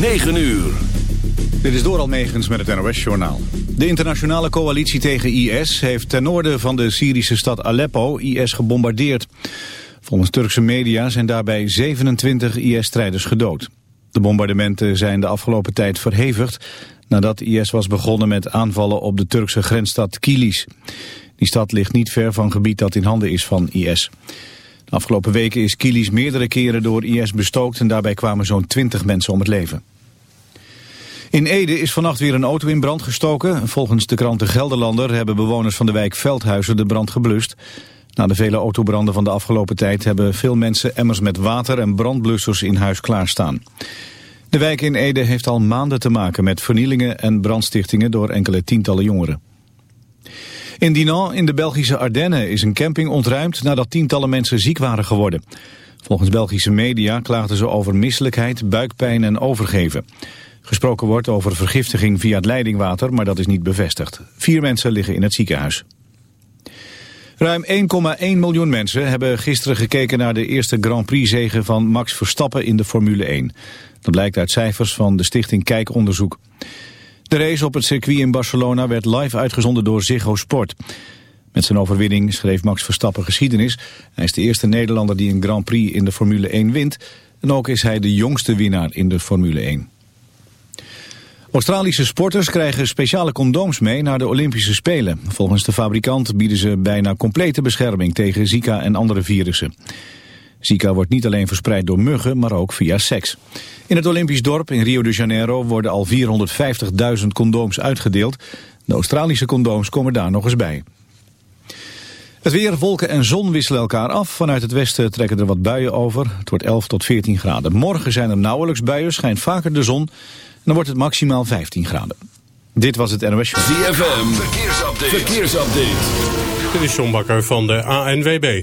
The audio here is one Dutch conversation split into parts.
9 uur. Dit is Doral Megens met het NOS-journaal. De internationale coalitie tegen IS heeft ten noorden van de Syrische stad Aleppo IS gebombardeerd. Volgens Turkse media zijn daarbij 27 IS-strijders gedood. De bombardementen zijn de afgelopen tijd verhevigd nadat IS was begonnen met aanvallen op de Turkse grensstad Kilis. Die stad ligt niet ver van gebied dat in handen is van IS. Afgelopen weken is Kilis meerdere keren door IS bestookt en daarbij kwamen zo'n 20 mensen om het leven. In Ede is vannacht weer een auto in brand gestoken. Volgens de krant De Gelderlander hebben bewoners van de wijk Veldhuizen de brand geblust. Na de vele autobranden van de afgelopen tijd hebben veel mensen emmers met water en brandblussers in huis klaarstaan. De wijk in Ede heeft al maanden te maken met vernielingen en brandstichtingen door enkele tientallen jongeren. In Dinan in de Belgische Ardennen is een camping ontruimd nadat tientallen mensen ziek waren geworden. Volgens Belgische media klaagden ze over misselijkheid, buikpijn en overgeven. Gesproken wordt over vergiftiging via het leidingwater, maar dat is niet bevestigd. Vier mensen liggen in het ziekenhuis. Ruim 1,1 miljoen mensen hebben gisteren gekeken naar de eerste Grand Prix-zegen van Max Verstappen in de Formule 1. Dat blijkt uit cijfers van de stichting Kijkonderzoek. De race op het circuit in Barcelona werd live uitgezonden door Ziggo Sport. Met zijn overwinning schreef Max Verstappen geschiedenis. Hij is de eerste Nederlander die een Grand Prix in de Formule 1 wint. En ook is hij de jongste winnaar in de Formule 1. Australische sporters krijgen speciale condooms mee naar de Olympische Spelen. Volgens de fabrikant bieden ze bijna complete bescherming tegen Zika en andere virussen. Zika wordt niet alleen verspreid door muggen, maar ook via seks. In het Olympisch dorp in Rio de Janeiro worden al 450.000 condooms uitgedeeld. De Australische condooms komen daar nog eens bij. Het weer, wolken en zon wisselen elkaar af. Vanuit het westen trekken er wat buien over. Het wordt 11 tot 14 graden. Morgen zijn er nauwelijks buien, schijnt vaker de zon. En dan wordt het maximaal 15 graden. Dit was het NOS Show. ZFM, verkeersupdate. verkeersupdate. Dit is John Bakker van de ANWB.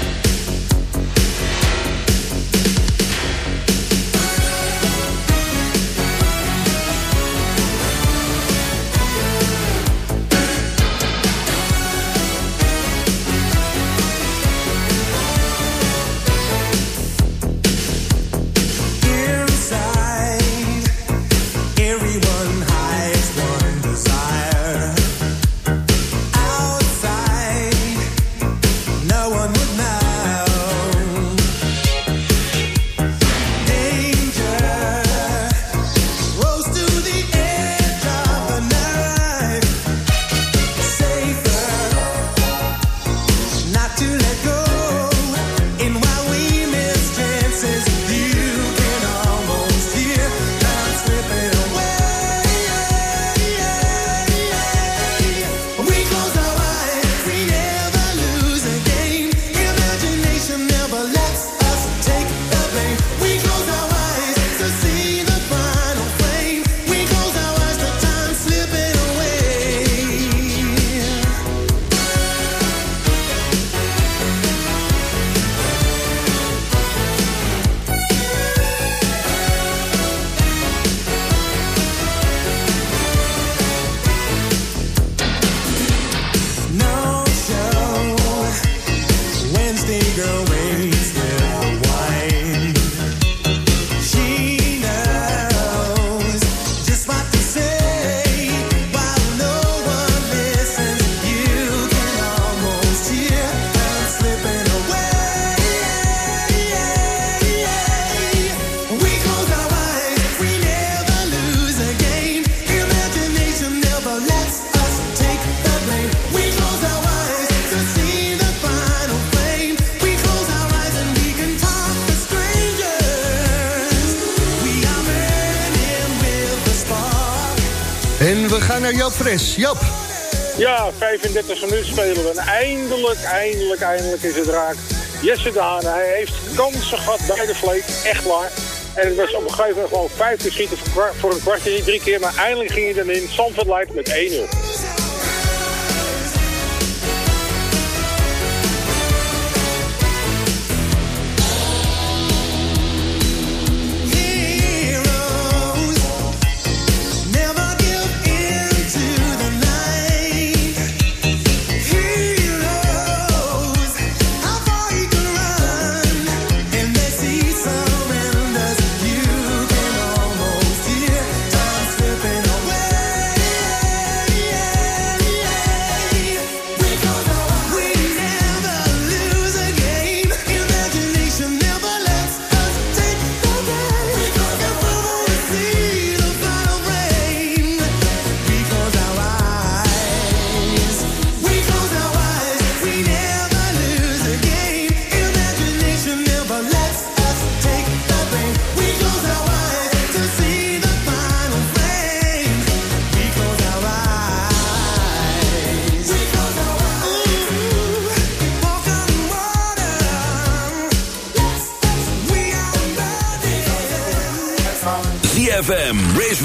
We gaan naar Joop Fres. Joop. Ja, 35 minuten spelen we. En eindelijk, eindelijk, eindelijk is het raak. Jesse Daan, hij heeft kansen gehad bij de vleet. Echt waar. En het was op een gegeven moment gewoon vijf keer schieten voor, een kwartje, drie keer. Maar eindelijk ging hij erin. Zandvoort leidt met 1-0.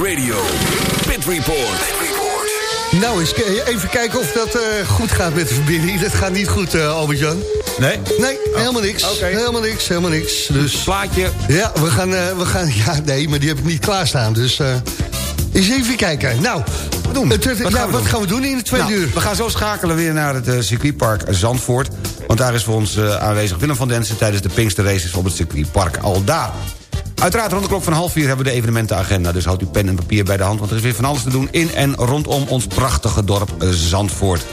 Radio, Pit Report. Nou, eens even kijken of dat eh, goed gaat met de verbinding. Dat gaat niet goed, eh Albert-Jan. Nee? Nee, helemaal niks. Oké. Helemaal niks, helemaal niks. Dus Plaatje. ja, we gaan, eh, we gaan... Ja, nee, maar die heb ik niet klaarstaan. Dus eh eens even kijken. Nou, doen? het- het- Wat ja, gaan we wat doen? gaan we doen in de tweede Nou, uur? We gaan zo schakelen weer naar het circuitpark Zandvoort. Want daar is voor ons eh, aanwezig Willem van Densen... tijdens de Pinkster Races op het circuitpark Aldaar. Uiteraard rond de klok van half vier hebben we de evenementenagenda. Dus houdt uw pen en papier bij de hand, want er is weer van alles te doen... in en rondom ons prachtige dorp eh, Zandvoort.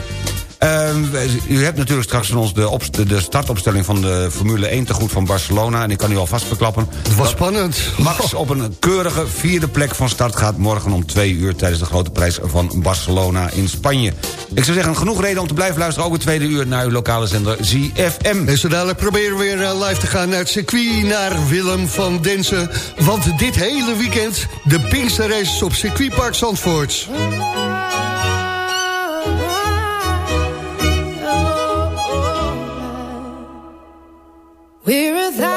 Ehm, u hebt natuurlijk straks van ons de, de startopstelling van de Formule 1 te goed van Barcelona. En ik kan u alvast verklappen... Het was spannend. Max op een keurige vierde plek van start gaat morgen om twee uur... tijdens de grote prijs van Barcelona in Spanje. Ik zou zeggen, genoeg reden om te blijven luisteren... ook het tweede uur naar uw lokale zender ZFM. En zo dadelijk proberen we weer eh, live te gaan naar het circuit... naar Willem van Densen. Want dit hele weekend de Pinkster Races op circuitpark Zandvoort. We're a thousand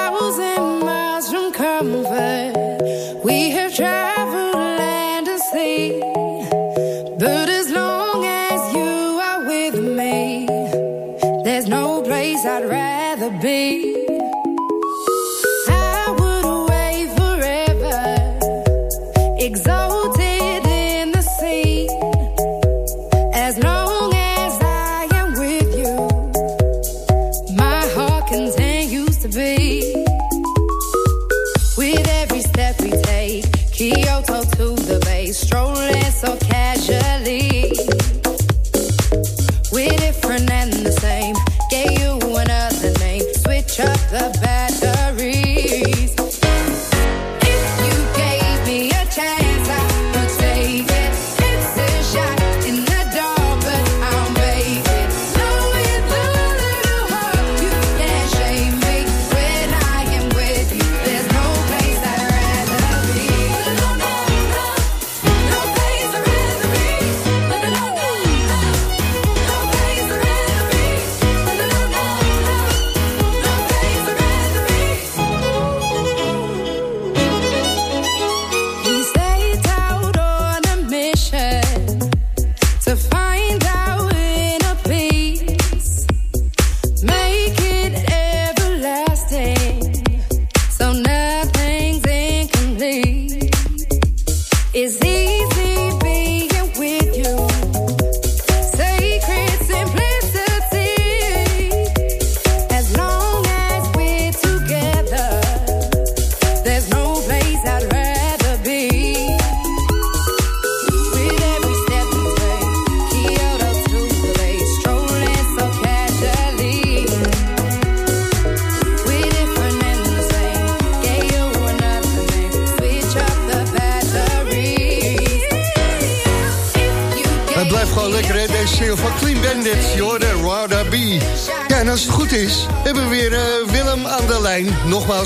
up the batteries.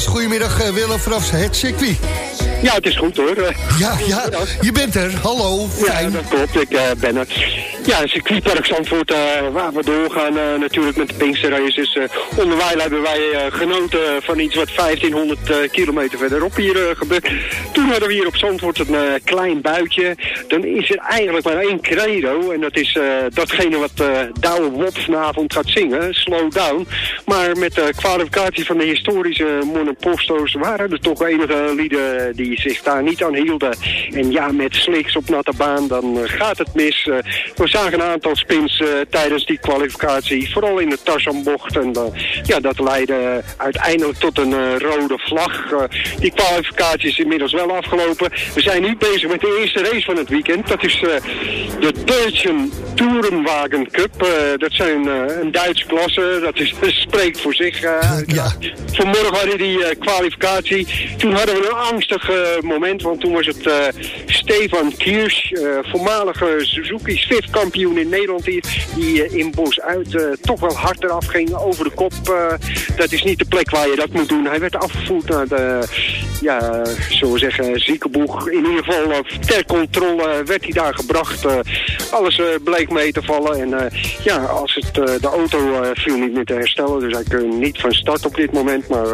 Nogmaals, goedemiddag uh, Willem vanaf het circuit. Ja, het is goed hoor. Ja, ja, je bent er. Hallo, fijn. Ja, dat klopt. Ik uh, ben er. Ja, circuitpark Zandvoort, uh, waar we doorgaan uh, natuurlijk met de Pinksterraces. Uh, onderwijl hebben wij genoten van iets wat 1500 kilometer verderop hier gebeurt. Toen hadden we hier op Zandvoort een klein buitje. Dan is er eigenlijk maar één credo. En dat is datgene wat Douwe Wop vanavond gaat zingen. Slow down. Maar met de kwalificatie van de historische monoposto's waren er toch enige lieden die zich daar niet aan hielden. En ja, met sliks op natte baan, dan gaat het mis. we zagen een aantal spins uh, tijdens die kwalificatie. Vooral in de Tarzanbocht. En uh, ja, dat leidde uiteindelijk tot een uh, rode vlag. die kwalificatie is inmiddels wel afgelopen. We zijn nu bezig met de eerste race van het weekend. Dat is de Deutsche Tourenwagen Cup. dat zijn een Duitse klasse. Dat is, spreekt voor zich. ja. Vanmorgen hadden die kwalificatie. Toen hadden we een angstig moment. Want toen was het Stefan Kiers, voormalige Suzuki Swift kampioen in Nederland hier, die in Bos uit toch wel hard eraf ging over de kop. Dat is niet de plek waar je dat moet doen. Hij werd afgevoerd naar de, ja, zo zeggen, ziekenboeg. In ieder geval ter controle werd hij daar gebracht. alles bleek mee te vallen. En ja, als het, de auto viel niet meer te herstellen. Dus hij kon niet van start op dit moment. Maar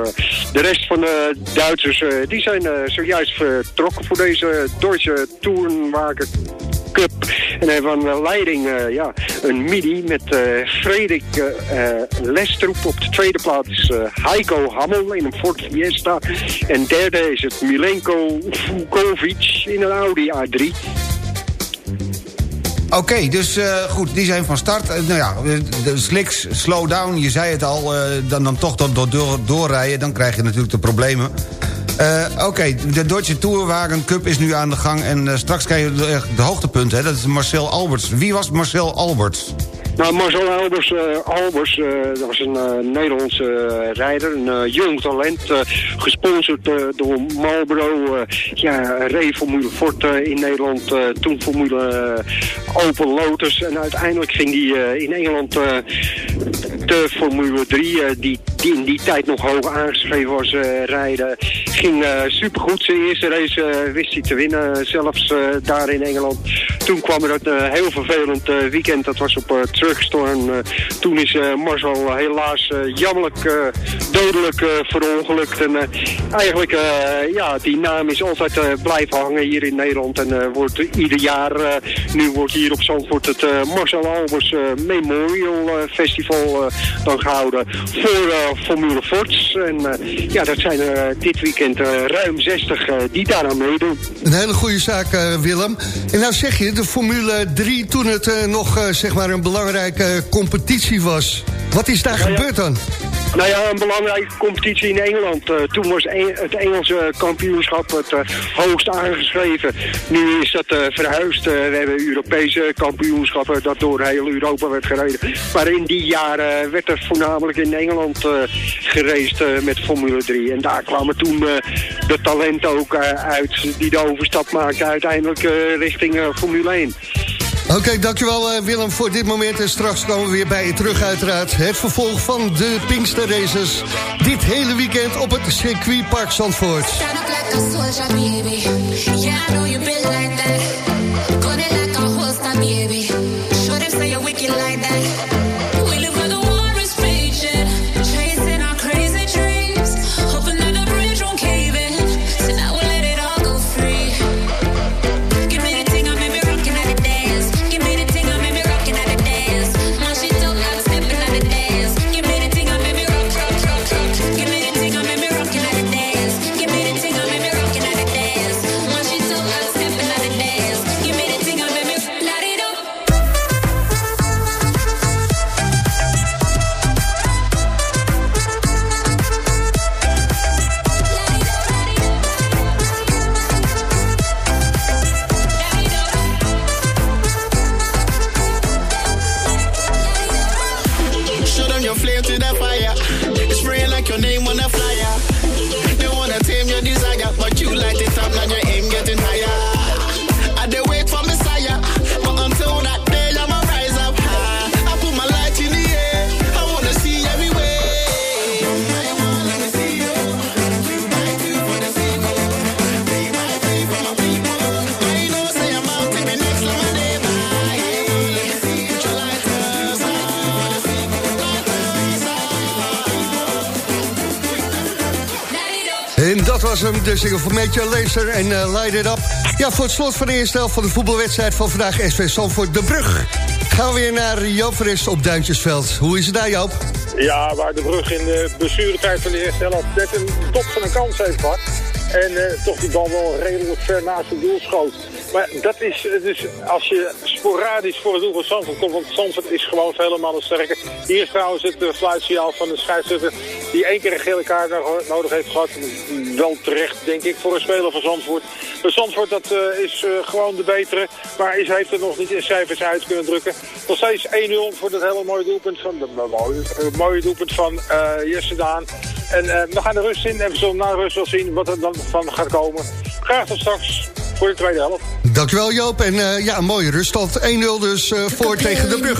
de rest van de Duitsers, die zijn zojuist vertrokken voor deze Deutsche Tourenwagen Cup. En hij van leiding ja, een midi met uh, Frederik Lestroep. Op de tweede plaats is Heiko Hammel in een Ford Fiesta. En derde is het Milenko Vukovic in een Audi A3. Oké, dus uh, goed, die zijn van start. Uh, nou ja, de slicks, slow down, je zei het al, dan, dan toch door, door, doorrijden... dan krijg je natuurlijk de problemen. Oké, de Deutsche Tourwagen Cup is nu aan de gang... en straks krijg je de, de hoogtepunt, hè, dat is Marcel Alberts. Wie was Marcel Alberts? Nou, Marcel Albers, uh, Albers uh, dat was een uh, Nederlandse rijder, een jong talent, gesponsord door Marlboro. ja, reed Formule Ford in Nederland, toen Formule Open Lotus. En uiteindelijk ging hij in Engeland de Formule 3, die, die in die tijd nog hoog aangeschreven was, rijden. Ging supergoed, zijn eerste race wist hij te winnen, zelfs daar in Engeland. Toen kwam er een heel vervelend weekend, dat was op terugstorm. Uh, toen is uh, Marcel helaas uh, jammerlijk dodelijk verongelukt. En eigenlijk, ja, die naam is altijd blijven hangen hier in Nederland. En wordt ieder jaar, nu wordt hier op Zandvoort het Marcel Albers Memorial Festival dan gehouden voor Formule Forts. En ja, dat zijn er dit weekend ruim 60 die daaraan meedoen. Een hele goede zaak, Willem. En nou zeg je, de Formule 3 toen het nog zeg maar een belangrijke competitie was. Wat is daar Nou ja. gebeurd dan? Nou ja, een belangrijke competitie in Engeland. Uh, toen was e het Engelse kampioenschap het uh, hoogst aangeschreven. Nu is dat uh, verhuisd. we hebben Europese kampioenschappen dat door heel Europa werd gereden. Maar in die jaren werd er voornamelijk in Engeland geraced met Formule 3. En daar kwamen toen eh, de talenten ook eh, uit die de overstap maken uiteindelijk eh, richting Formule 1. Oké, okay, dankjewel Willem voor dit moment. En straks komen we weer bij je terug uiteraard. Het vervolg van de Pinkster Races. Dit hele weekend op het circuitpark Zandvoort. Like de single van Major Lazer en eh, Light It Up. Ja, voor het slot van de eerste helft van de voetbalwedstrijd van vandaag... SV Zandvoort De Brug. Gaan we weer naar Joop op Duintjesveld. Hoe is het daar, Joop? Ja, waar de brug in de blessuretijd van de eerste helft net een top van een kans heeft gehad. En eh, toch die bal wel redelijk ver naast het doel schoot. Maar dat is eh, dus als je sporadisch voor het doel van Zandvoort komt, want Zandvoort is gewoon vele malen sterker. Hier is trouwens het uh, fluitsignaal van de scheidsrechter die één keer een gele kaart nodig heeft gehad. Wel terecht, denk ik, voor een speler van Zandvoort. Maar Zandvoort dat, eh, is eh, gewoon de betere, maar is, heeft het nog niet in cijfers uit kunnen drukken. Nog steeds 1-0 voor dat hele mooie doelpunt van, de, mooie, eh, mooie doelpunt van eh, Jesse Daan. En eh, we gaan de rust in en we zullen na de rust wel zien wat er dan van gaat komen. Graag tot straks voor de tweede helft. Dankjewel, Joop. En eh, ja, een mooie ruststand. 1-0 dus eh, voor tegen De Brug.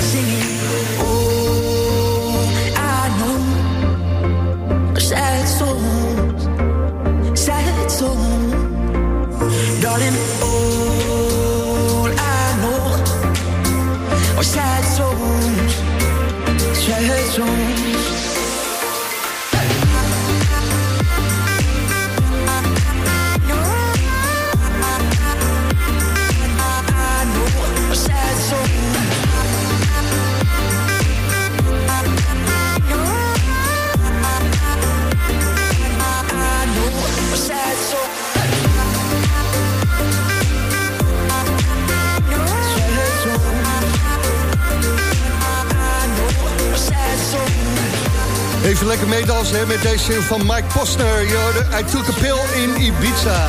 Singing. Oh, I know. Sad souls. Sad souls. Even lekker meedansen hè, met deze van Mike. Je hoorde I Took a Pill in Ibiza.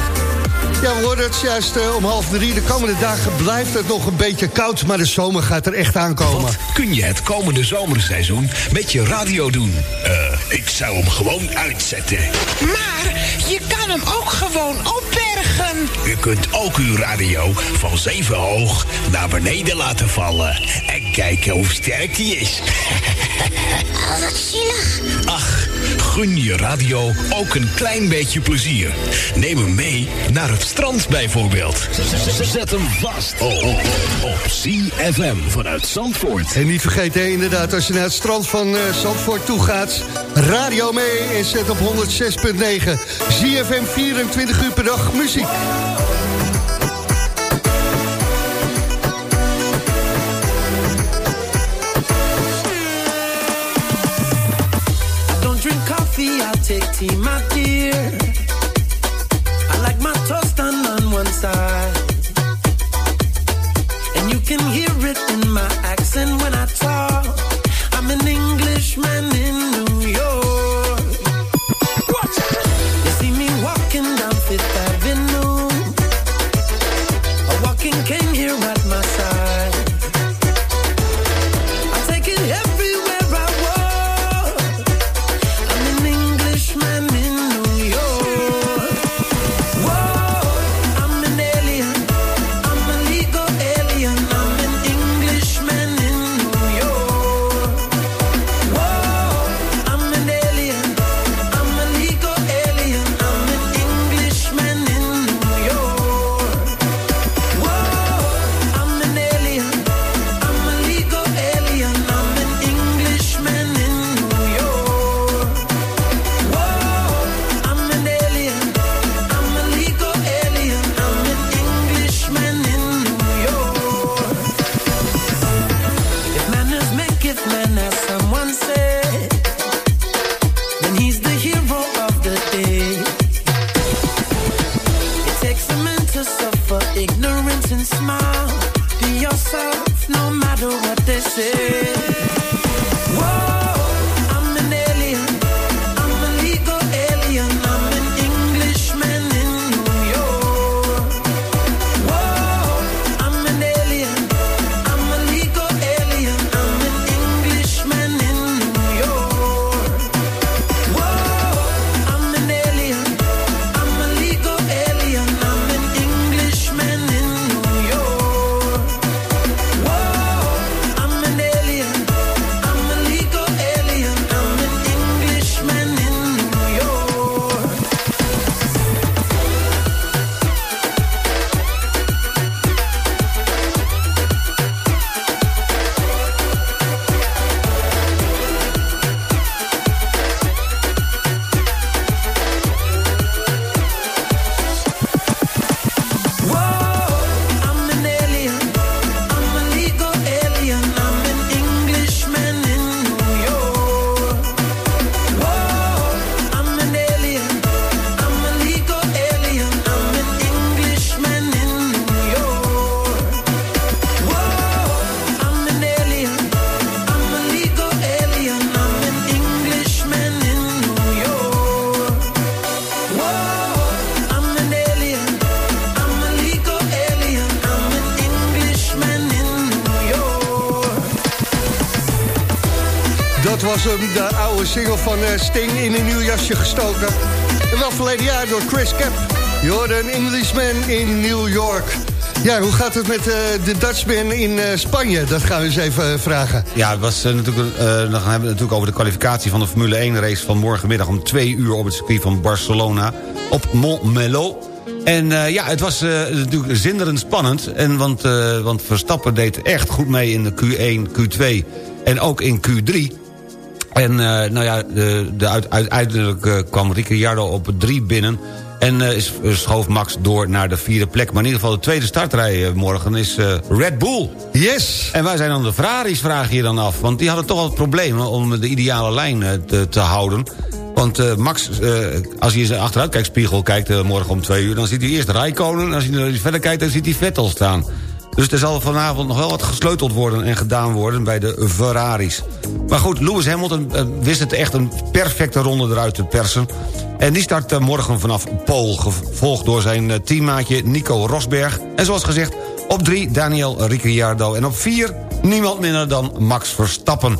Ja, we hoorden het juist eh, om half drie. De komende dagen blijft het nog een beetje koud... maar de zomer gaat er echt aankomen. Kun je het komende zomerseizoen met je radio doen? Eh, ik zou hem gewoon uitzetten. Maar je kan hem ook gewoon opbergen. U kunt ook uw radio van zeven hoog naar beneden laten vallen. En kijken hoe sterk die is. Oh, wat zielig. Ach, gun je radio ook een klein beetje plezier. Neem hem mee naar het strand bijvoorbeeld. Zet hem vast op, CFM vanuit Zandvoort. En niet vergeten, hè, inderdaad, als je naar het strand van eh, Zandvoort toe gaat... radio mee en zet op 106.9. ZFM 24 uur per dag muziek. Take tea, my dear. I like my toast done on one side. Single van eh, Sting in een nieuw jasje gestoken. En wel verleden jaar door Chris Cap. Een Englishman in New York. Ja, hoe gaat het met eh, de Dutchman in eh, Spanje? Dat gaan we eens even vragen. Ja, het was, natuurlijk, dan gaan we het natuurlijk over de kwalificatie van de Formule 1 race van morgenmiddag om twee uur op het circuit van Barcelona op Montmelo. En ja, het was natuurlijk zinderend spannend. En want, want Verstappen deed echt goed mee in de Q1, Q2 en ook in Q3. En eh, nou ja, de, de uit, uiteindelijk eh, kwam Ricciardo op 3 binnen... en eh, is- schoof Max door naar de vierde plek. Maar in ieder geval de tweede startrij morgen is Red Bull. Yes! En wij zijn dan de Ferraris, vraag je dan af. Want die hadden toch wel problemen om de ideale lijn te, te houden. Want Max, als hij in zijn achteruitkijkspiegel kijkt morgen om twee uur... dan ziet hij eerst Rijkonen en als hij verder kijkt... dan ziet hij Vettel staan. Dus er zal vanavond nog wel wat gesleuteld worden en gedaan worden bij de Ferraris. Maar goed, Lewis Hamilton eh, wist het echt een perfecte ronde eruit te persen. En die start eh, morgen vanaf Pool, gevolgd door zijn eh, teammaatje Nico Rosberg. En zoals gezegd, op drie Daniel Ricciardo. En op vier niemand minder dan Max Verstappen.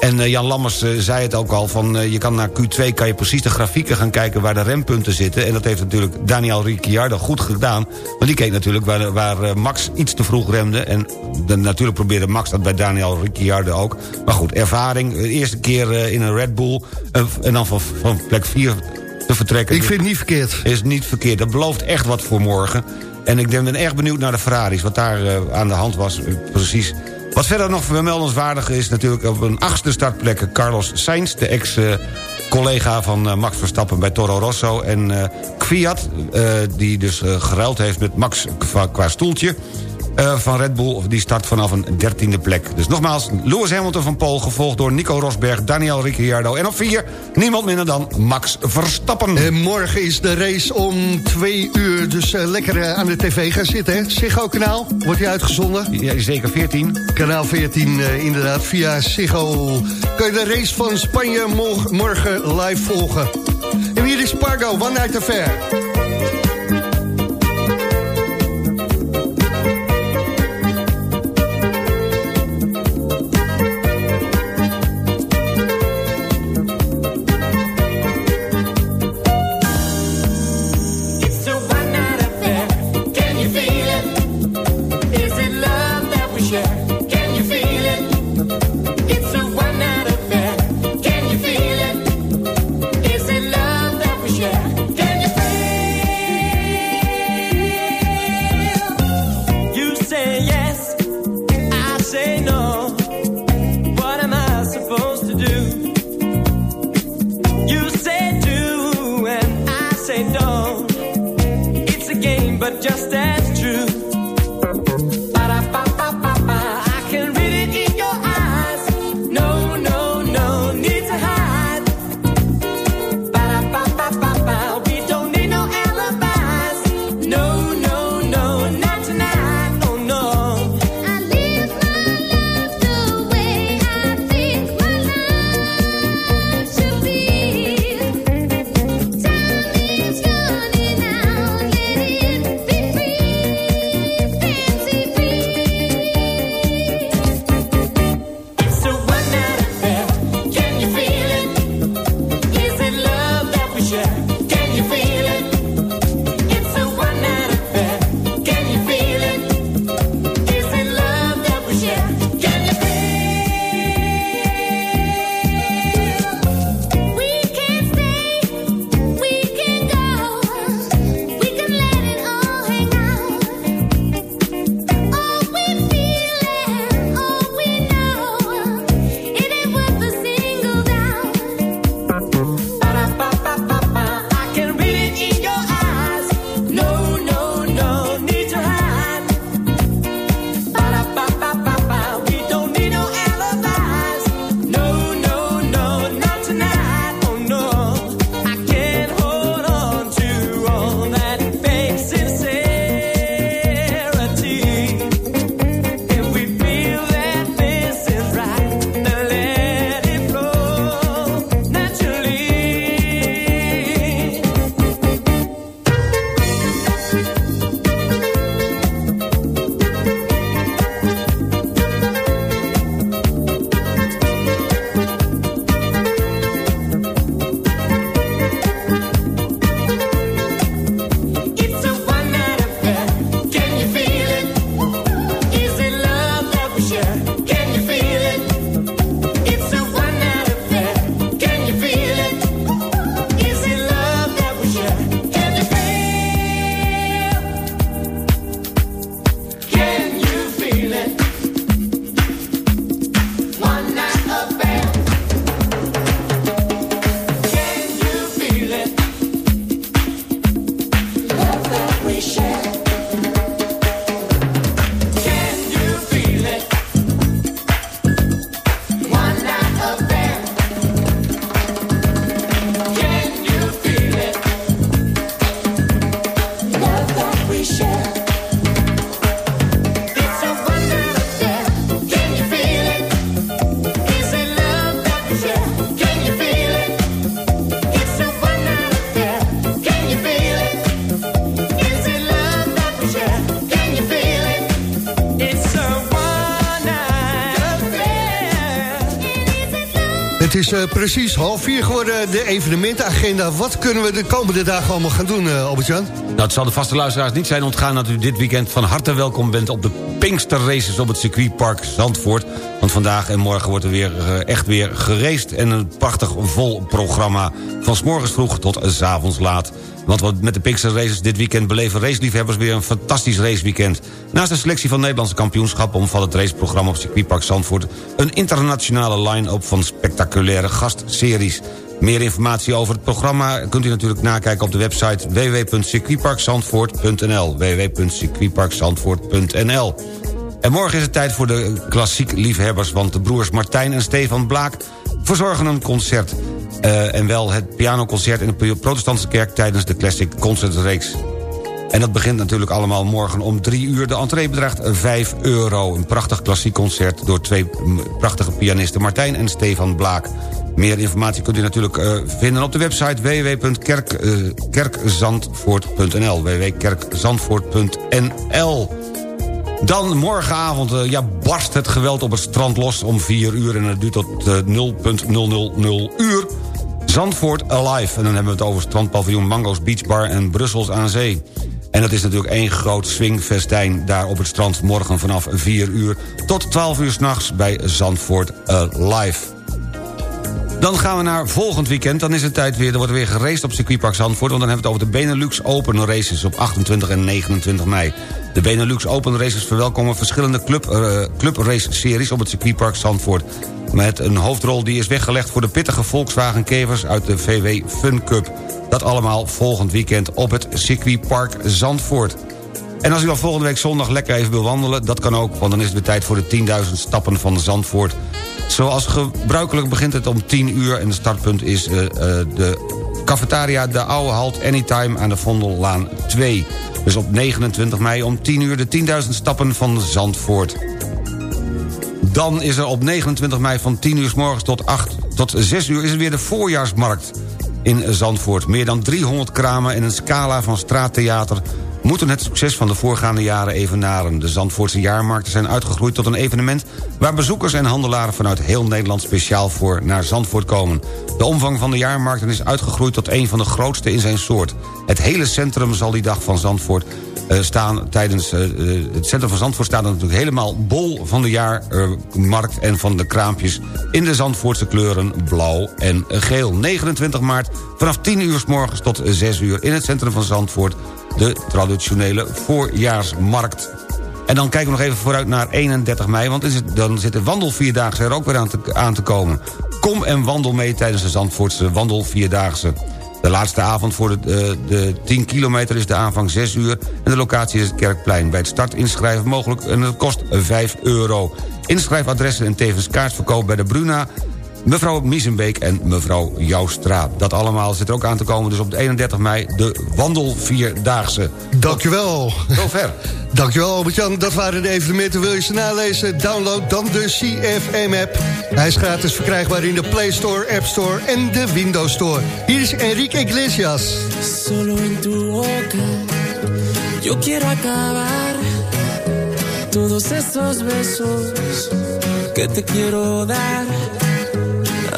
En eh, Jan Lammers eh, zei het ook al, van, eh, je kan naar Q2 kan je precies de grafieken gaan kijken waar de rempunten zitten. En dat heeft natuurlijk Daniel Ricciardo goed gedaan. Want die keek natuurlijk waar, waar Max iets te vroeg remde. En de, natuurlijk probeerde Max dat bij Daniel Ricciardo ook. Maar goed, ervaring, de eerste keer in een Red Bull en dan van, van plek 4 te vertrekken. Ik vind het niet verkeerd. Is niet verkeerd, dat belooft echt wat voor morgen. En ik ben erg benieuwd naar de Ferraris, wat daar aan de hand was precies. Wat verder nog vermeldenswaardig is natuurlijk op een achtste startplek... Carlos Sainz, de ex-collega van eh, Max Verstappen bij Toro Rosso... en eh Kwiat, eh, die dus eh, geruild heeft met Max qua stoeltje... eh, van Red Bull, die start vanaf een dertiende plek. Dus nogmaals, Lewis Hamilton van Pool... gevolgd door Nico Rosberg, Daniel Ricciardo... en op vier, niemand minder dan Max Verstappen. En morgen is de race om twee uur, dus eh, lekker eh, aan de tv gaan zitten. hè? Ziggo kanaal, wordt die uitgezonden? Ja, zeker 14. Kanaal 14, eh, inderdaad, via Ziggo. Kun je de race van Spanje mo- morgen live volgen. En hier is Pargo, One Night Affair. Het is eh, precies half vier geworden, de evenementenagenda. Wat kunnen we de komende dagen allemaal gaan doen, eh, Albert-Jan? Nou, het zal de vaste luisteraars niet zijn ontgaan... dat u dit weekend van harte welkom bent op de Pinkster Races... op het circuitpark Zandvoort. Want vandaag en morgen wordt er weer, eh, echt weer geraced... en een prachtig vol programma van s morgens vroeg tot s avonds laat. Want wat met de Pinkster Races dit weekend beleven raceliefhebbers... weer een fantastisch raceweekend. Naast de selectie van Nederlandse kampioenschappen... omvat het raceprogramma op circuitpark Zandvoort... een internationale line-up van spectaculaire gastseries... Meer informatie over het programma kunt u natuurlijk nakijken op de website www.circuitparkzandvoort.nl www.circuitparkzandvoort.nl En morgen is het tijd voor de klassiek liefhebbers... want de broers Martijn en Stefan Blaak verzorgen een concert. Eh, en wel het pianoconcert in de protestantse kerk... tijdens de Classic Concertreeks. En dat begint natuurlijk allemaal morgen om drie uur. De entree bedraagt 5 euro. Een prachtig klassiek concert door twee prachtige pianisten... Martijn en Stefan Blaak. Meer informatie kunt u natuurlijk uh, vinden op de website www.kerkzandvoort.nl www.kerkzandvoort.nl Dan morgenavond uh, ja, barst het geweld op het strand los om 4 uur... en het duurt tot uh, 0.000 uur. Zandvoort Alive. En dan hebben we het over strandpaviljoen Mango's Beach Bar en Brussels aan Zee. En dat is natuurlijk één groot swingfestijn daar op het strand... morgen vanaf 4 uur tot 12 uur s'nachts bij Zandvoort Alive. Dan gaan we naar volgend weekend. Dan is het tijd weer, er wordt weer geraced op circuitpark Zandvoort... want dan hebben we het over de Benelux Open Races op 28 en 29 mei. De Benelux Open Races verwelkomen verschillende club, uh, clubrace-series... op het circuitpark Zandvoort. Met een hoofdrol die is weggelegd voor de pittige Volkswagen-kevers... uit de VW Fun Cup. Dat allemaal volgend weekend op het circuitpark Zandvoort. En als u dan volgende week zondag lekker even wil wandelen... dat kan ook, want dan is het weer tijd voor de 10.000 stappen van Zandvoort... Zoals gebruikelijk begint het om 10 uur... en het startpunt is uh, uh, de cafetaria De Oude Halt Anytime aan de Vondellaan 2. Dus op 29 mei om 10 uur de 10.000 stappen van Zandvoort. Dan is er op 29 mei van 10 uur s morgens tot, 8, tot 6 uur... is er weer de voorjaarsmarkt in Zandvoort. Meer dan 300 kramen en een scala van straattheater moeten het succes van de voorgaande jaren evenaren. De Zandvoortse jaarmarkten zijn uitgegroeid tot een evenement... waar bezoekers en handelaren vanuit heel Nederland speciaal voor naar Zandvoort komen. De omvang van de jaarmarkten is uitgegroeid tot een van de grootste in zijn soort. Het hele centrum zal die dag van Zandvoort staan tijdens... Uh, het centrum van Zandvoort staat natuurlijk helemaal bol van de jaarmarkt... en van de kraampjes in de Zandvoortse kleuren blauw en geel. 29 maart vanaf 10 uur s morgens tot 6 uur in het centrum van Zandvoort de traditionele voorjaarsmarkt. En dan kijken we nog even vooruit naar 31 mei... want dan zit de wandelvierdaagse er ook weer aan te, aan te komen. Kom en wandel mee tijdens de Zandvoortse wandelvierdaagse. De laatste avond voor de, de 10 kilometer is de aanvang 6 uur... en de locatie is het Kerkplein. Bij het start inschrijven mogelijk en het kost 5 euro. Inschrijfadressen en tevens kaartverkoop bij de Bruna mevrouw Miesenbeek en mevrouw Joustra. Dat allemaal zit er ook aan te komen, dus op de 31 mei de wandelvierdaagse. Dankjewel. Zover. Dankjewel Albert-Jan, dat waren de evenementen. Wil je ze nalezen? Download dan de CFM-app. Hij is gratis verkrijgbaar in de Play Store, App Store en de Windows Store. Hier is Enrique Iglesias. Solo en tu boca Yo quiero acabar Todos esos besos Que te quiero dar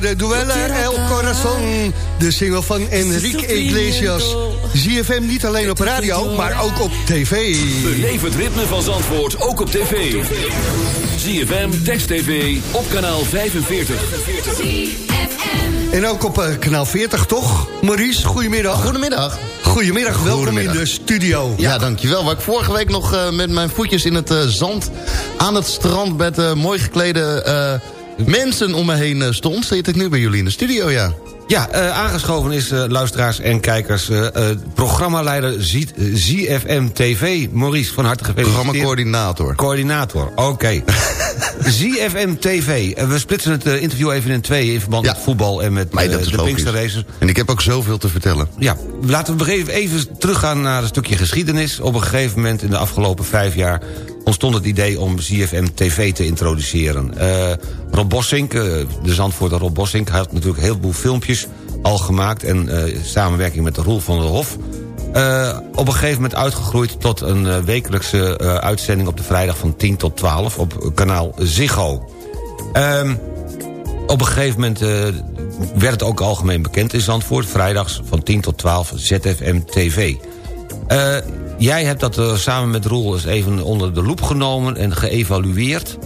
De Duelle El Corazon. De single van Enrique Iglesias. ZFM niet alleen op radio, maar ook op tv. Beleef het ritme van Zandvoort ook op tv. ZFM, Text TV, op kanaal 45. En ook op eh, kanaal 40, toch? Maurice, goedemiddag. Goedemiddag. Goedemiddag, welkom Goedemiddag. in de studio. Ja, dankjewel. Waar ik vorige week nog eh, met mijn voetjes in het eh, zand... aan het strand met eh, mooi geklede eh, mensen om me heen eh, stond... zit ik nu bij jullie in de studio, ja. Ja, eh, aangeschoven is eh, luisteraars en kijkers... programmaleider Z- ZFM TV, Maurice, van harte gefeliciteerd. Programmacoördinator. Coördinator, oké. ZFM TV, we splitsen het interview even in twee... in verband met voetbal en met Maar dat is de. Pinkster Races. En ik heb ook zoveel te vertellen. Ja, laten we even teruggaan naar een stukje geschiedenis. Op een gegeven moment in de afgelopen vijf jaar... ontstond het idee om ZFM TV te introduceren. Eh Rob Bossink, eh, de Zandvoorter Rob Bossink... had natuurlijk een heleboel filmpjes al gemaakt... en eh, samenwerking met de Roel van der Hof... Op een gegeven moment uitgegroeid tot een wekelijkse uitzending... op de vrijdag van 10 tot 12 op kanaal Ziggo. Ehm, op een gegeven moment werd het ook algemeen bekend in Zandvoort. Vrijdags van 10 tot 12 ZFM TV. Jij hebt dat eh, samen met Roel eens even onder de loep genomen en geëvalueerd.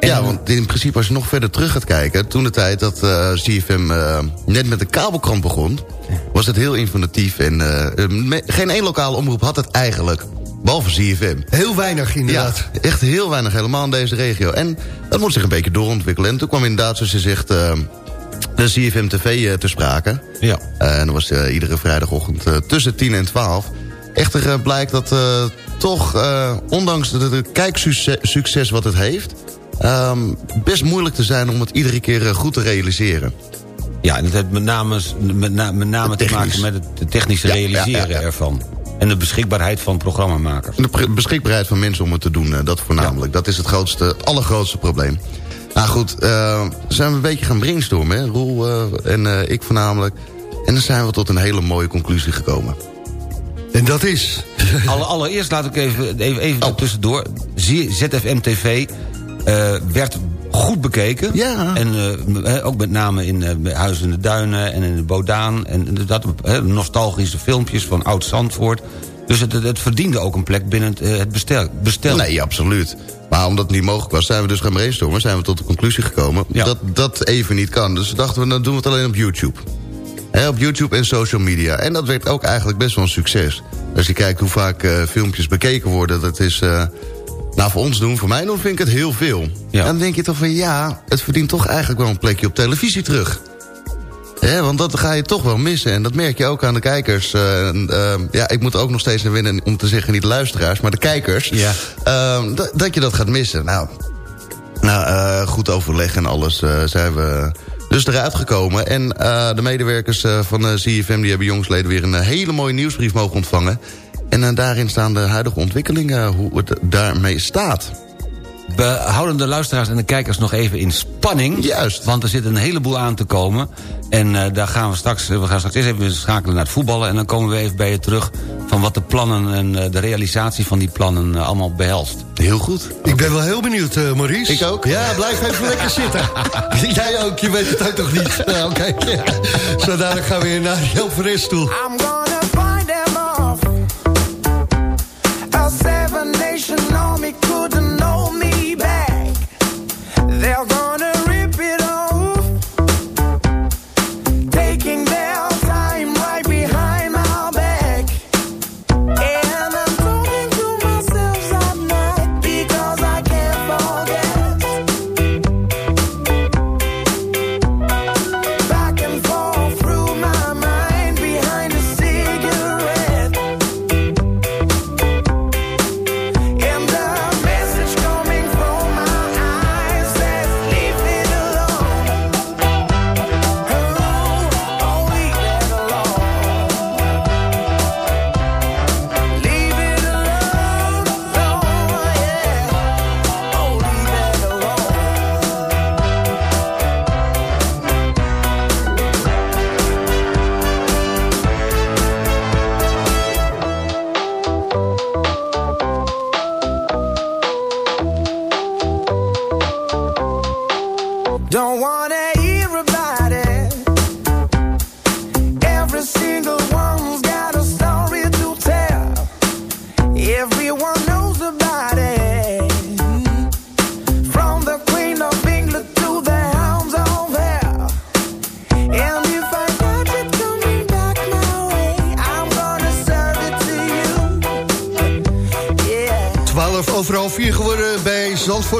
Ja, want in principe als je nog verder terug gaat kijken... toen de tijd dat eh CFM eh, net met de kabelkrant begon... was het heel informatief en me- geen één lokale omroep had het eigenlijk. Behalve CFM. Heel weinig inderdaad. Ja, echt heel weinig, helemaal in deze regio. En dat moet zich een beetje doorontwikkelen. En toen kwam inderdaad, zoals je zegt, de CFM TV te sprake. Ja. En dat was eh, iedere vrijdagochtend eh, tussen 10 en 12. Echter eh, blijkt dat eh, toch, eh, ondanks het kijksucces wat het heeft... ehm, best moeilijk te zijn om het iedere keer goed te realiseren. Ja, en het heeft met name, met, na- met name te maken met het technische Ja, realiseren ja, ja. ervan. En de beschikbaarheid van programmamakers. De beschikbaarheid van mensen om het te doen, dat voornamelijk. Dat is het grootste, allergrootste probleem. Nou goed, eh, zijn we een beetje gaan brainstormen, hè? Roel en ik voornamelijk. En dan zijn we tot een hele mooie conclusie gekomen. En dat is... Alle, allereerst laat ik even, even, even Oh. tussendoor. ZFM TV eh, werd goed bekeken. Ja. En eh, ook met name in Huis in de Duinen en in de Bodaan. En dat, nostalgische filmpjes van Oud-Zandvoort. Dus het, het, verdiende ook een plek binnen het, het bestel. bestel. Nee, absoluut. Maar omdat het niet mogelijk was, zijn we dus gaan brainstormen. Zijn we tot de conclusie gekomen Ja. dat dat even niet kan. Dus dachten we, dan doen we het alleen op YouTube. Hè, op YouTube en social media. En dat werd ook eigenlijk best wel een succes. Als je kijkt hoe vaak eh, filmpjes bekeken worden, dat is... eh, nou, voor ons doen, voor mij doen, vind ik het heel veel. Ja. Dan denk je toch van, ja, het verdient toch eigenlijk wel een plekje op televisie terug. Want dat ga je toch wel missen. En dat merk je ook aan de kijkers. Eh, ja, ik moet ook nog steeds winnen om te zeggen, niet de luisteraars, maar de kijkers. Ja. Ehm, dat- je dat gaat missen. Nou, nou goed overleg en alles zijn we dus eruit gekomen. En eh, de medewerkers eh, van de CFM die hebben jongsleden weer een eh, hele mooie nieuwsbrief mogen ontvangen. En eh, daarin staan de huidige ontwikkelingen, hoe het daarmee staat. We houden de luisteraars en de kijkers nog even in spanning. Juist. Want er zit een heleboel aan te komen. En eh, daar gaan we straks... We gaan straks eerst even schakelen naar het voetballen... en dan komen we even bij je terug... van wat de plannen en eh, de realisatie van die plannen eh, allemaal behelst. Heel goed. Ik ben wel heel benieuwd, eh, Maurice. Ik ook. Ja, blijf even lekker zitten. Jij ook, je weet het ook nog niet. Nou, kijk. Ja. Zo dadelijk gaan we weer naar Jan Fres toe. I'm gonna find them off. A seven nation army couldn't. They're gonna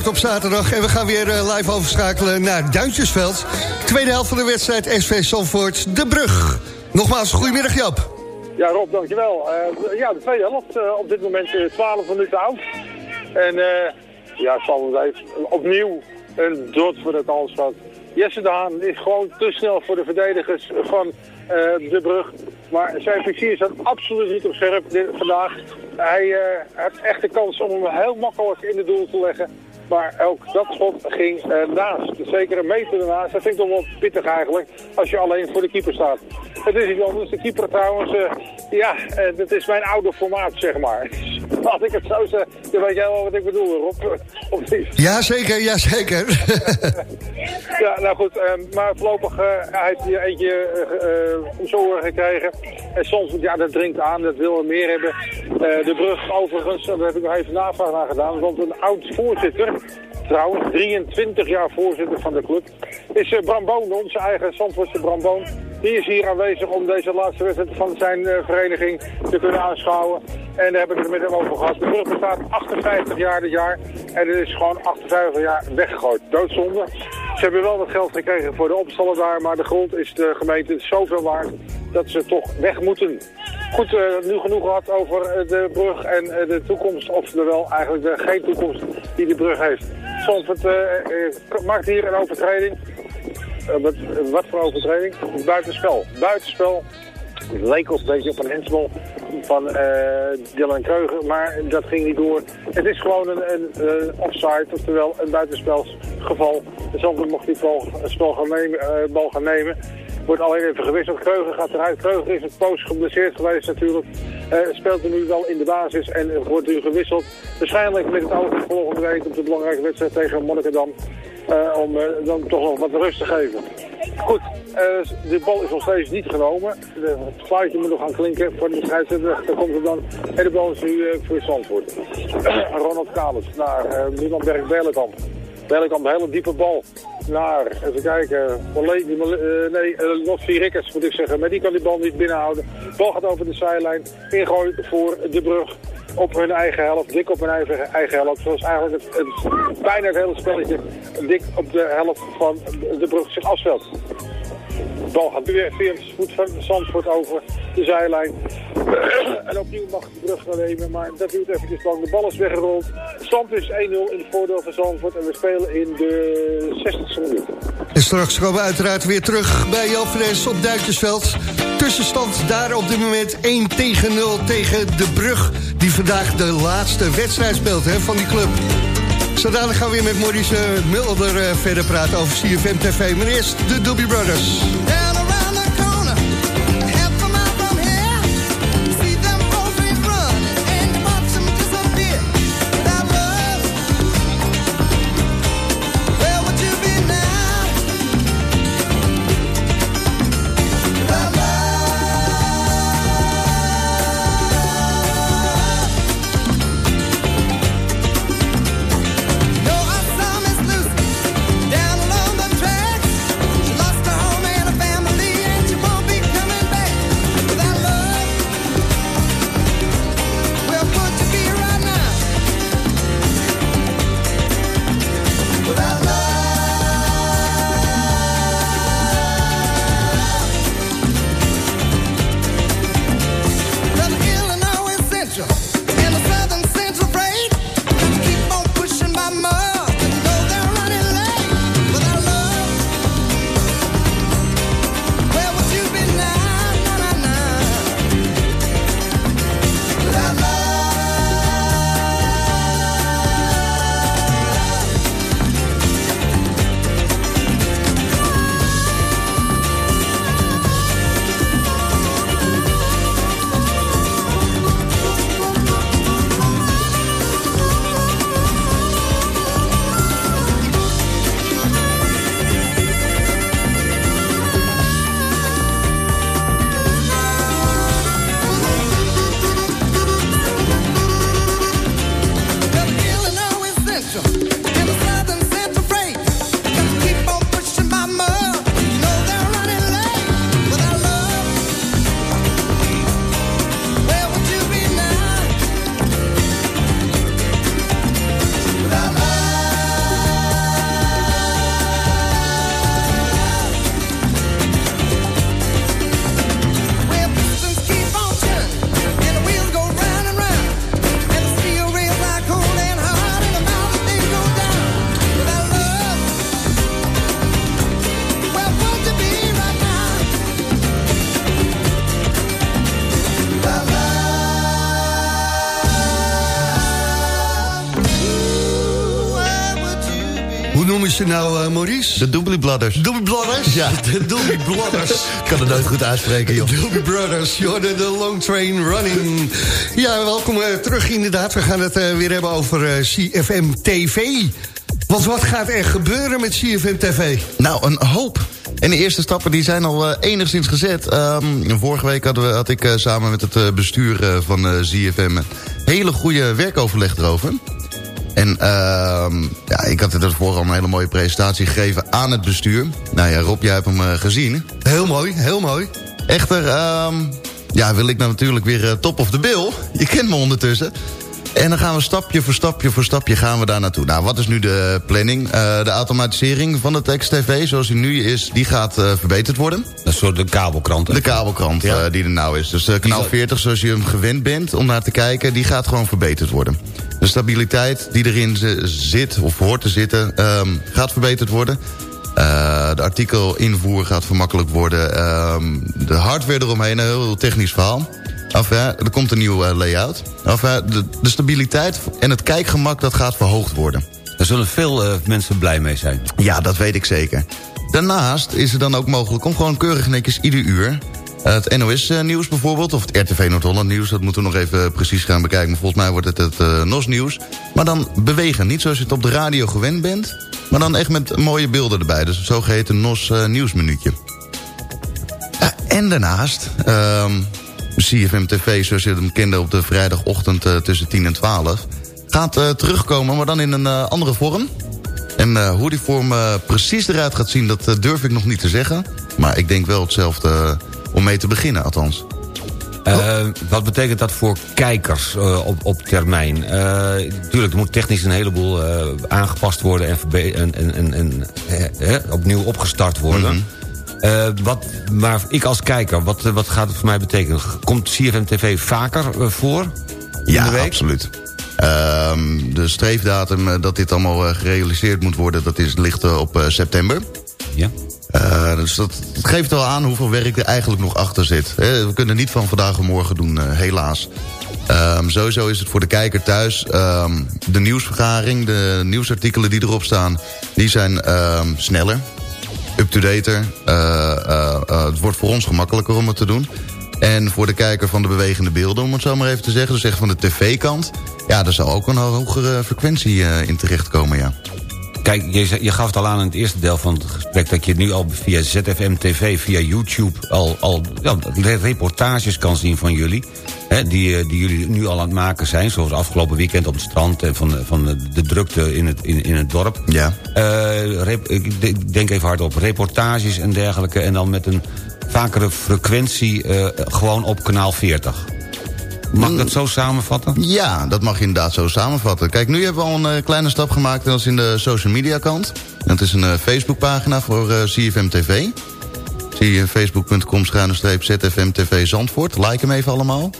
op zaterdag. En we gaan weer eh, live overschakelen naar Duintjesveld. Tweede helft van de wedstrijd SV Zandvoort, De Brug. Nogmaals, goedemiddag Jap. Ja, Rob, dankjewel. Eh ja, de tweede helft eh, op dit moment eh, 12 minuten oud. En eh ja, Salland heeft opnieuw een dot voor het Alstad. Jesse Daan is gewoon te snel voor de verdedigers van de brug. Maar zijn vizier staat absoluut niet op scherp vandaag. Hij eh, heeft echt de kans om hem heel makkelijk in het doel te leggen. Maar ook dat schot ging eh, naast. Zeker een meter ernaast. Dat vind ik toch wel pittig eigenlijk. Als je alleen voor de keeper staat. Het is iets anders. De keeper trouwens. eh, ja, eh, dat is mijn oude formaat zeg maar. Als ik het zo zeg. Dan weet jij wel wat ik bedoel Rob. Of niet? Jazeker, jazeker. Ja, nou goed, eh, maar voorlopig eh, hij heeft hij eentje oren gekregen. En soms, ja, dat dringt aan, dat wil er meer hebben. De brug overigens, daar heb ik nog even navraag naar gedaan, want een oud voorzitter, trouwens 23 jaar voorzitter van de club, is eh, Bram Boon, onze eigen Zandvoortse Bram Boon. Die is hier aanwezig om deze laatste wedstrijd van zijn eh, vereniging te kunnen aanschouwen. En daar heb ik het met hem over gehad. De brug bestaat 58 jaar dit jaar. En het is gewoon 58 jaar weggegooid. Doodzonde. Ze hebben wel wat geld gekregen voor de opstallen daar. Maar de grond is de gemeente zoveel waard dat ze toch weg moeten. Goed, eh, nu genoeg gehad over eh, de brug en de toekomst. Oftewel eigenlijk geen toekomst die de brug heeft. Eh, maakt hier een overtreding. Eh, wat, wat voor overtreding? Buitenspel. Buitenspel. Het leek ons een beetje op een hensbal van eh Dylan Kreuger, maar dat ging niet door. Het is gewoon een, een, offside, oftewel een buitenspelsgeval. Zandvoort mocht die bal, spel gaan nemen, eh, bal gaan nemen. Wordt alleen even gewisseld. Kreuger gaat eruit. Kreuger is een poos geblesseerd geweest natuurlijk. Eh, speelt er nu wel in de basis en wordt nu gewisseld. Waarschijnlijk met het oog op volgende week op de belangrijke wedstrijd tegen Monnikendam. Eh, om eh, dan toch nog wat rust te geven. Goed, eh, de bal is nog steeds niet genomen. De, het fluitje moet nog gaan klinken voor de scheidsrechter. Daar komt het dan. En de bal is nu voor Zandvoort. Ronald Kalens naar uh, Niemanberg Belenkamp. Belenkamp, een hele diepe bal naar, even kijken, nee, Lotfi Rikkers moet ik zeggen. Maar die kan die bal niet binnenhouden. De bal gaat over de zijlijn. Ingooi voor de brug op hun eigen helft, dik op hun eigen, eigen helft. Zoals eigenlijk het, bijna het hele spelletje dik op de helft van de brug zich afspeelt. De bal gaat weer via voet van Zandvoort over de zijlijn. en opnieuw mag de brug gaan nemen, maar dat duurt eventjes lang. De bal is weggerold. Stand is 1-0 in het voordeel van Zandvoort en we spelen in de 60ste minuut. En straks komen we uiteraard weer terug bij Jan Fres op Duintjesveld. Tussenstand daar op dit moment 1 tegen 0 tegen de Brug... die vandaag de laatste wedstrijd speelt hè, van die club. Zodanig gaan we weer met Maurice eh, Mulder eh, verder praten over CFM TV. Maar eerst de Doobie Brothers. De Doobly Brothers. Doobly Brothers? Ja. De Doobly Brothers. Ik kan het nooit goed uitspreken, joh. Doobly Brothers, de Long Train Running. Ja, welkom eh, terug inderdaad. We gaan het eh, weer hebben over eh, CFM TV. Want wat gaat er gebeuren met CFM TV? Nou, een hoop. En de eerste stappen die zijn al enigszins gezet. Ehm, vorige week hadden we, had ik samen met het bestuur van ZFM... een hele goede werkoverleg erover. En ehm, ja, ik had ervoor al een hele mooie presentatie gegeven aan het bestuur. Nou ja, Rob, jij hebt hem eh, gezien. Heel mooi, heel mooi. Echter, ehm, ja, wil ik nou natuurlijk weer eh, top of the bill. Je kent me ondertussen. En dan gaan we stapje voor stapje voor stapje gaan we daar naartoe. Nou, wat is nu de planning? Eh, de automatisering van de tekst-tv, zoals die nu is, die gaat eh, verbeterd worden. Een soort de kabelkrant. De kabelkrant eh, die er nou is. Dus kanaal 40, zoals je hem gewend bent om naar te kijken... die gaat gewoon verbeterd worden. De stabiliteit die erin zit, of hoort te zitten, ehm, gaat verbeterd worden. Eh, de artikelinvoer gaat vermakkelijk worden. Ehm, de hardware eromheen, een heel technisch verhaal. Enfin, er komt een nieuwe eh, layout. Enfin, de, de stabiliteit en het kijkgemak dat gaat verhoogd worden. Daar zullen veel eh, mensen blij mee zijn. Ja, dat weet ik zeker. Daarnaast is het dan ook mogelijk om gewoon keurig netjes ieder uur... eh, het NOS-nieuws bijvoorbeeld, of het RTV Noord-Holland-nieuws... dat moeten we nog even precies gaan bekijken. Maar volgens mij wordt het het NOS-nieuws. Maar dan bewegen, niet zoals je het op de radio gewend bent... maar dan echt met mooie beelden erbij. Dus het zogeheten NOS-nieuwsminuutje. Ja, en daarnaast... ehm, CFM TV, zoals je hem kende op de vrijdagochtend eh, tussen 10 en 12... gaat eh, terugkomen, maar dan in een eh, andere vorm. En hoe die vorm precies eruit gaat zien, dat durf ik nog niet te zeggen. Maar ik denk wel hetzelfde om mee te beginnen, althans. Wat betekent dat voor kijkers op, op termijn? Tuurlijk, er moet technisch een heleboel aangepast worden... en, en, en, en, opnieuw opgestart worden. Eh, wat, maar ik als kijker, wat, eh, wat gaat het voor mij betekenen? Komt CFM TV vaker eh, voor? Ja, absoluut. Ehm, de streefdatum dat dit allemaal gerealiseerd moet worden... dat is, ligt op september. Ja. Dus dat, dat geeft wel aan hoeveel werk er eigenlijk nog achter zit. We kunnen niet van vandaag op morgen doen, helaas. Ehm, sowieso is het voor de kijker thuis... ehm, de nieuwsvergaring, de nieuwsartikelen die erop staan... die zijn sneller, up-to-dater. Eh, eh, eh, het wordt voor ons gemakkelijker om het te doen. En voor de kijker van de bewegende beelden, om het zo maar even te zeggen... dus echt van de tv-kant... ja, daar zal ook een hogere frequentie in terechtkomen, ja. Kijk, je, je gaf het al aan in het eerste deel van het gesprek... dat je nu al via ZFM TV, via YouTube... al, al ja, reportages kan zien van jullie... Hè, die, eh, die jullie nu al aan het maken zijn. Zoals afgelopen weekend op het strand... en van, de- van de- drukte in het, in, in het dorp. Ja. Eh, rep- ik de- ik denk even hardop. Reportages en dergelijke. En dan met een vakere frequentie eh, gewoon op kanaal 40. Mag ik dat zo samenvatten? Ja, dat mag je inderdaad zo samenvatten. Kijk, nu hebben we al een eh, kleine stap gemaakt... en dat is in de social media kant. Dat is een eh, Facebookpagina voor eh, CFM TV. Zie je facebook.com schuine streep ZFM TV Zandvoort. Like hem even allemaal.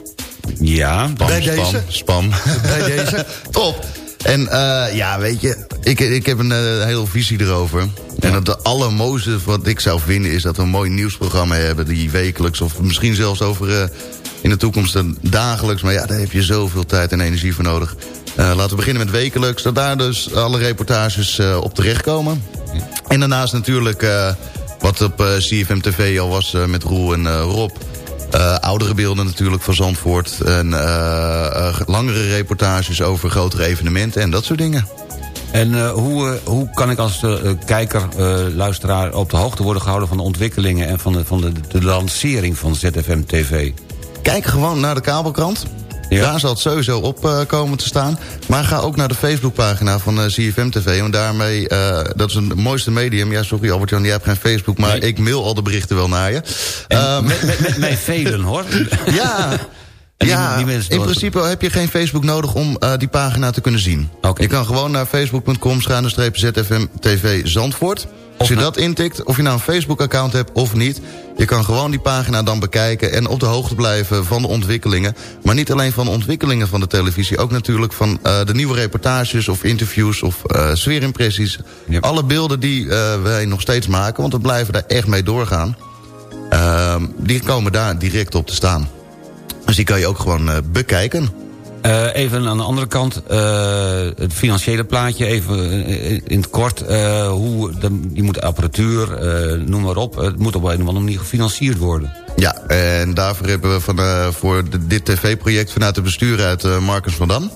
Ja. Spam, Bij spam, deze? Spam. Bij deze. Top. En ja, weet je, ik, ik heb een hele visie erover. En het de allermooiste wat ik zou vinden... is dat we een mooi nieuwsprogramma hebben... die wekelijks of misschien zelfs over in de toekomst een dagelijks... maar ja, daar heb je zoveel tijd en energie voor nodig. Eh, laten we beginnen met wekelijks. Dat daar dus alle reportages eh, op terechtkomen. En daarnaast natuurlijk eh, wat op eh, CFM TV al was eh, met Roel en eh, Rob... Eh, oudere beelden natuurlijk van Zandvoort. En eh, eh, langere reportages over grotere evenementen en dat soort dingen. En eh, hoe, eh, hoe kan ik als eh, kijker, eh, luisteraar... op de hoogte worden gehouden van de ontwikkelingen... en van de, van de, de lancering van ZFM TV? Kijk gewoon naar de kabelkrant. Daar zal het sowieso op eh, komen te staan. Maar ga ook naar de Facebookpagina van eh, CFM TV. Want daarmee, eh, dat is een mooiste medium. Ja, sorry Albert-Jan, jij hebt geen Facebook. Maar ik mail al de berichten wel naar je. Ehm, met, met, met mij velen, hoor. Ja, En ja die in door- principe heb je geen Facebook nodig om eh, die pagina te kunnen zien. Je kan gewoon naar facebook.com schuine streep ZFM TV Zandvoort. Als je dat intikt, of je nou een Facebook-account hebt of niet... je kan gewoon die pagina dan bekijken en op de hoogte blijven van de ontwikkelingen. Maar niet alleen van de ontwikkelingen van de televisie... ook natuurlijk van eh, de nieuwe reportages of interviews of eh sfeerimpressies. Alle beelden die wij nog steeds maken, want we blijven daar echt mee doorgaan... Ehm, die komen daar direct op te staan. Dus die kan je ook gewoon eh, bekijken. Eh, even aan de andere kant, eh, het financiële plaatje, even in het kort. hoe, de, je moet apparatuur, noem maar op. Het moet op een of andere manier gefinancierd worden. Ja, en daarvoor hebben we van, voor dit tv-project vanuit het bestuur uit Marcus van Dam.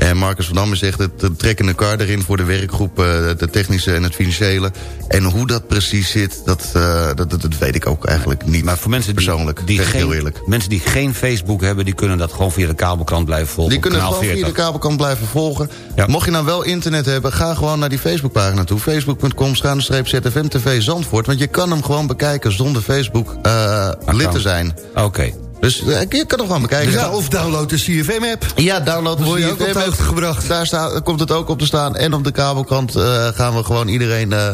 En Marcus van Dam is echt het trekkende kar erin voor de werkgroep, eh, de technische en het financiële. En hoe dat precies zit, dat, eh, dat, dat, dat weet ik ook eigenlijk niet. Maar voor mensen persoonlijk, Die zeg ik geen, heel eerlijk. Mensen die geen Facebook hebben, die kunnen dat gewoon via de kabelkrant blijven volgen. Die kunnen gewoon via 40. de kabelkant blijven volgen. Mocht je nou wel internet hebben, ga gewoon naar die Facebookpagina toe. Facebook.com ZFM TV Zandvoort. Want je kan hem gewoon bekijken zonder Facebook eh, lid te zijn. Oké. Dus eh, je kan hem gewoon bekijken. Ja, of download de CFM-app. Ja, download de Word je ook op de CFM-app. hoogte gebracht. Daar staat, komt het ook op te staan. En op de kabelkant eh, gaan we gewoon iedereen uh,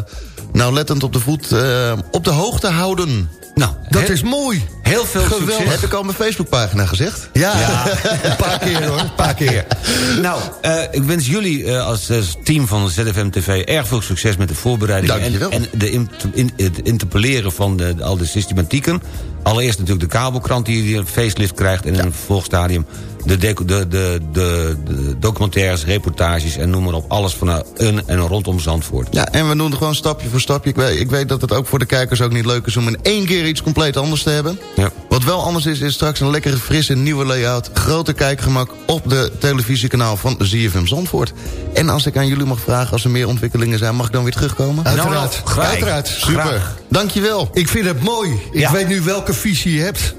nauwlettend op de voet uh, op de hoogte houden. Nou, dat is mooi. Heel veel Geweldig. succes. Heb ik al mijn Facebookpagina gezegd? Ja, een paar keer hoor. Een paar keer. Nou, uh, ik wens jullie uh, als, als, team van ZFM TV erg veel succes met de voorbereidingen. En, en de in, in, het interpelleren van de, al de systematieken. Allereerst natuurlijk de kabelkrant die een facelift krijgt. En in een vervolgstadium de, de, de, de, de, documentaires, reportages en noem maar op. Alles van een en rondom Zandvoort. Ja, en we doen het gewoon stapje voor stapje. Ik weet, ik weet dat het ook voor de kijkers ook niet leuk is om in één keer iets compleet anders te hebben. Ja. Wat wel anders is, is straks een lekkere, frisse, nieuwe layout. Groter kijkgemak op de televisiekanaal van ZFM Zandvoort. En als ik aan jullie mag vragen, als er meer ontwikkelingen zijn... mag ik dan weer terugkomen? Uiteraard. Nou, graag. Uiteraard. Super. Graag. Dankjewel. Ik vind het mooi. Ik Ja. weet nu welke visie je hebt.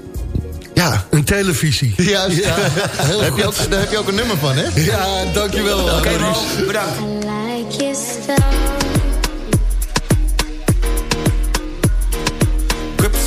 Ja. Een televisie. Juist. Ja, heel heb je ook, daar heb je ook een nummer van, hè? Ja, dankjewel. Oké. Mo, bedankt.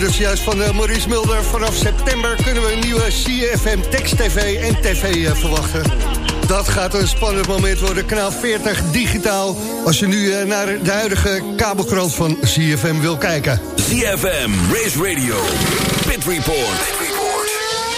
Het juist van eh, Maurice Mulder. Vanaf september kunnen we een nieuwe CFM Text TV en TV eh, verwachten. Dat gaat een spannend moment worden. Kanaal 40 digitaal. Als je nu eh, naar de huidige kabelkrant van CFM wil kijken. ZFM, Race Radio, Pit Report.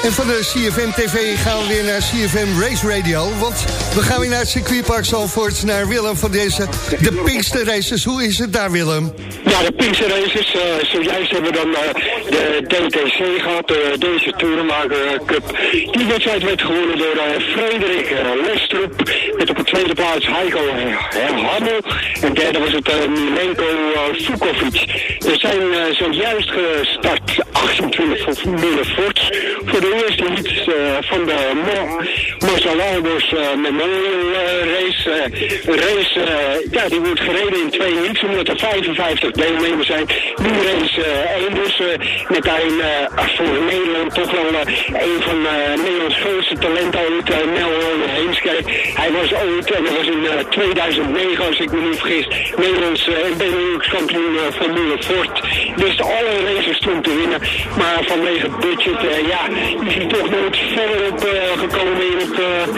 En van de CFM TV gaan we weer naar CFM Race Radio. Want we gaan weer naar het circuitpark Zalvoort, naar Willem van deze... De Pinkster Races. Hoe is het daar, Willem? Ja, de Pinkster Races. eh, zojuist hebben we dan eh, de DTC gehad, de deze Tourmaker Cup. Die wedstrijd werd gewonnen door eh, Frederik eh, Lestrup. Met op de tweede plaats Heiko eh, Hammel. En derde was het eh, Milenko eh, Vukovic. Er zijn eh, zojuist gestart 28 voor. Voor de eerste hits eh, van de Mo- Marcel Albers eh, Memorial eh, Race. een race, ja, die wordt gereden in twee hits, omdat er 55 deelnemers zijn. Nu race eh, 1 dus, met daarin voor Nederland toch wel een van Nederlands grootste talenten ooit, Melon Heemskerk. Hij was ooit, en dat was in eh, 2009 als ik me niet vergis, Nederlands en Benelux kampioen eh, Formule Ford. Dus alle races stond te winnen, maar vanwege budget, ja, is hij toch nooit verder op eh, gekomen in het uh,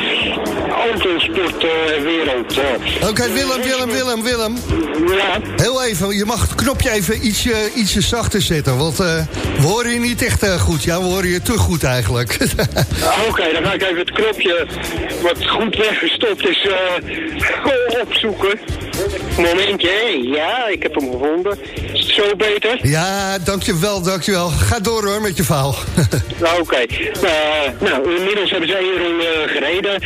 autosportwereld. Oké, Willem, Willem, Willem, Willem. Ja. Heel even, je mag het knopje even ietsje, ietsje zachter zetten. Want eh, we horen je niet echt eh, goed. Ja, we horen je te goed eigenlijk. Ah, Oké, dan ga ik even het knopje wat goed weggestopt is eh, opzoeken. Momentje, ja, ik heb hem gevonden. Is het zo beter? ja, dankjewel, dankjewel. Ga door hoor met je verhaal. Nou, Oké. Eh, nou, inmiddels hebben ze één ronde gereden.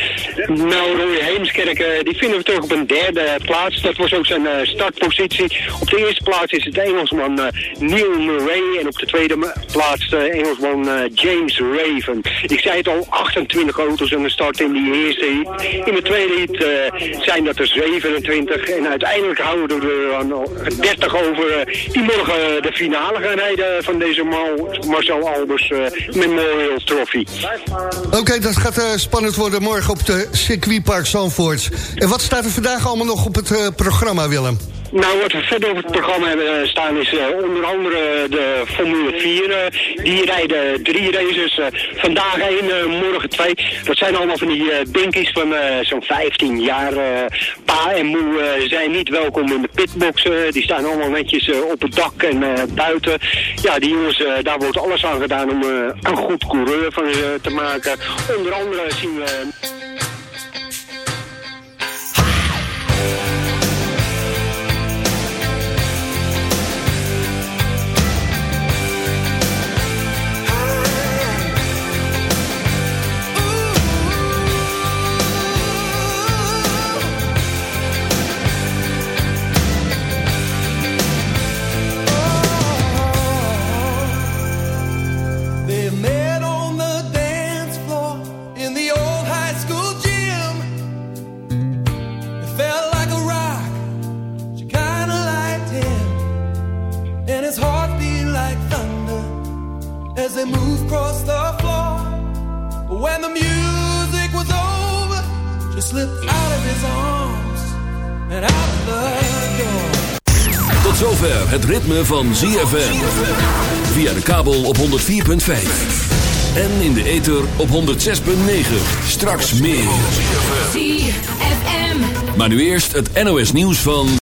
Nou, Roy Heemskerk, eh, die vinden we terug op een derde plaats. Dat was ook zijn eh, startpositie. Op de eerste plaats is het Engelsman Neil Murray. En op de tweede plaats de Engelsman James Raven. Ik zei het al, 28 auto's aan de start in die eerste heat. In de tweede heat zijn dat er 27. En uiteindelijk houden we er dan al 30 over die morgen de finale gaan rijden van deze Marcel Albers eh, Oké, dat gaat eh, spannend worden morgen op de circuitpark Zandvoort. En wat staat er vandaag allemaal nog op het eh, programma, Willem? Nou, wat we verder op het programma hebben eh, staan is eh, onder andere de Formule 4. eh, die rijden drie races. vandaag één, morgen twee. Dat zijn allemaal van die binkies van zo'n 15 jaar. pa en moe zijn niet welkom in de pitboxen. die staan allemaal netjes op het dak en buiten. Ja, die jongens, daar wordt alles aan gedaan om een goed coureur van te maken. Onder andere zien we... they moved across the floor. When the music was over, she slipped out of his arms and out the door. Tot zover het ritme van ZFM. Via de kabel op 104.5. En in de ether op 106.9. Straks meer. ZFM. Maar nu eerst het NOS nieuws van...